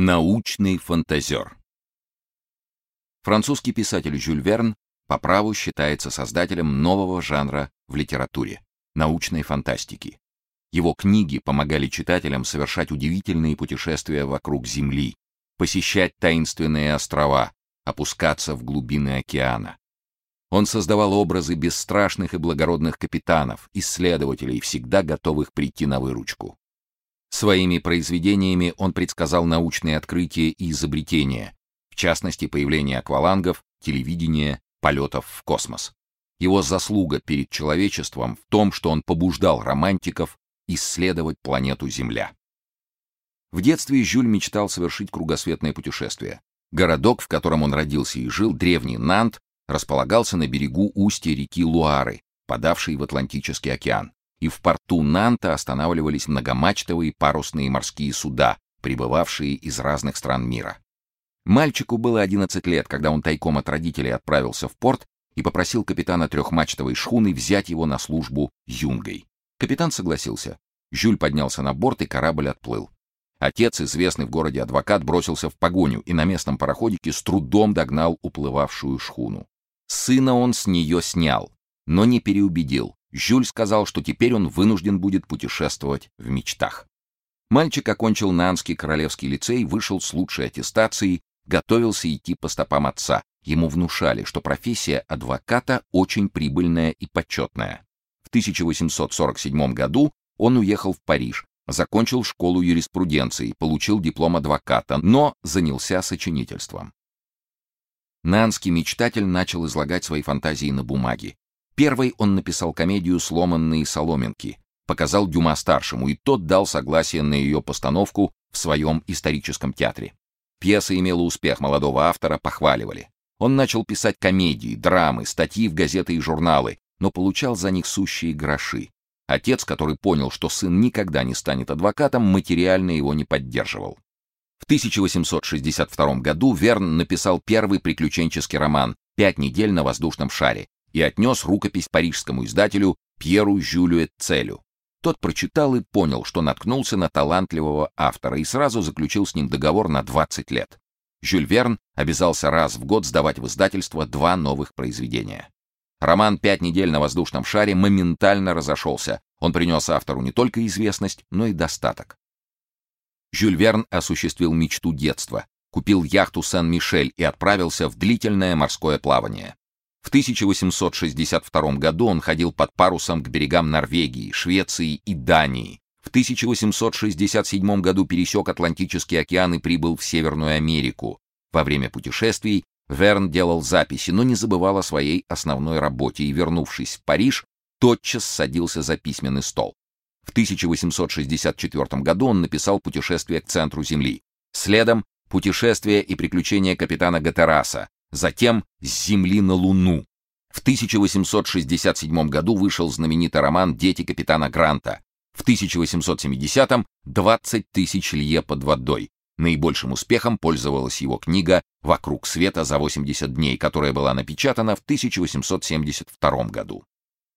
Научный фантазер. Французский писатель Жюль Верн по праву считается создателем нового жанра в литературе научной фантастики. Его книги помогали читателям совершать удивительные путешествия вокруг Земли, посещать таинственные острова, опускаться в глубины океана. Он создавал образы бесстрашных и благородных капитанов, исследователей, всегда готовых прийти на выручку. Своими произведениями он предсказал научные открытия и изобретения, в частности, появление аквалангов, телевидения, полетов в космос. Его заслуга перед человечеством в том, что он побуждал романтиков исследовать планету Земля. В детстве Жюль мечтал совершить кругосветное путешествие. Городок, в котором он родился и жил, древний Нант, располагался на берегу устья реки Луары, подавшей в Атлантический океан и в порту Нанта останавливались многомачтовые парусные морские суда, прибывавшие из разных стран мира. Мальчику было 11 лет, когда он тайком от родителей отправился в порт и попросил капитана трехмачтовой шхуны взять его на службу юнгой. Капитан согласился. Жюль поднялся на борт, и корабль отплыл. Отец, известный в городе адвокат, бросился в погоню и на местном пароходике с трудом догнал уплывавшую шхуну. Сына он с нее снял, но не переубедил. Жюль сказал, что теперь он вынужден будет путешествовать в мечтах. Мальчик окончил Нанский королевский лицей, вышел с лучшей аттестацией, готовился идти по стопам отца. Ему внушали, что профессия адвоката очень прибыльная и почетная. В 1847 году он уехал в Париж, закончил школу юриспруденции, получил диплом адвоката, но занялся сочинительством. Нанский мечтатель начал излагать свои фантазии на бумаге. Первый он написал комедию «Сломанные соломинки», показал Дюма-старшему, и тот дал согласие на ее постановку в своем историческом театре. Пьеса имела успех, молодого автора похваливали. Он начал писать комедии, драмы, статьи в газеты и журналы, но получал за них сущие гроши. Отец, который понял, что сын никогда не станет адвокатом, материально его не поддерживал. В 1862 году Верн написал первый приключенческий роман «Пять недель на воздушном шаре», и отнес рукопись парижскому издателю Пьеру Жюлю Эцелю. Тот прочитал и понял, что наткнулся на талантливого автора и сразу заключил с ним договор на 20 лет. Жюль Верн обязался раз в год сдавать в издательство два новых произведения. Роман «Пять недель на воздушном шаре» моментально разошелся. Он принес автору не только известность, но и достаток. Жюль Верн осуществил мечту детства, купил яхту Сен-Мишель и отправился в длительное морское плавание. В 1862 году он ходил под парусом к берегам Норвегии, Швеции и Дании. В 1867 году пересек Атлантический океан и прибыл в Северную Америку. Во время путешествий Верн делал записи, но не забывал о своей основной работе и, вернувшись в Париж, тотчас садился за письменный стол. В 1864 году он написал «Путешествие к центру Земли». Следом «Путешествие и приключения капитана Гатераса», затем с Земли на Луну. В 1867 году вышел знаменитый роман «Дети капитана Гранта». В 1870-м «20 тысяч лье под водой». Наибольшим успехом пользовалась его книга «Вокруг света за 80 дней», которая была напечатана в 1872 году.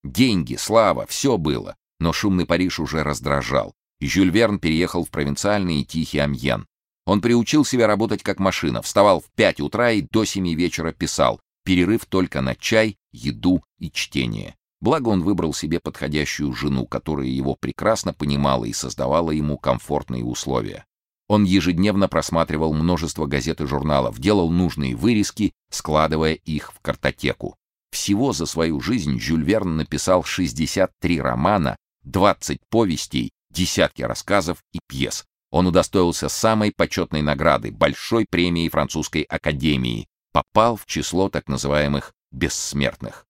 Деньги, слава, все было, но шумный Париж уже раздражал, Жюль Верн переехал в провинциальный и тихий Амьен, он приучил себя работать как машина, вставал в 5 утра и до 7 вечера писал, перерыв только на чай, еду и чтение. Благо он выбрал себе подходящую жену, которая его прекрасно понимала и создавала ему комфортные условия. Он ежедневно просматривал множество газет и журналов, делал нужные вырезки, складывая их в картотеку. Всего за свою жизнь Жюль Верн написал 63 романа, 20 повестей, десятки рассказов и пьес, он удостоился самой почетной награды большой премии французской академии, попал в число так называемых бессмертных.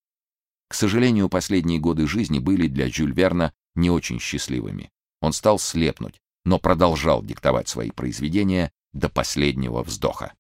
К сожалению, последние годы жизни были для Жюль Верна не очень счастливыми. Он стал слепнуть, но продолжал диктовать свои произведения до последнего вздоха.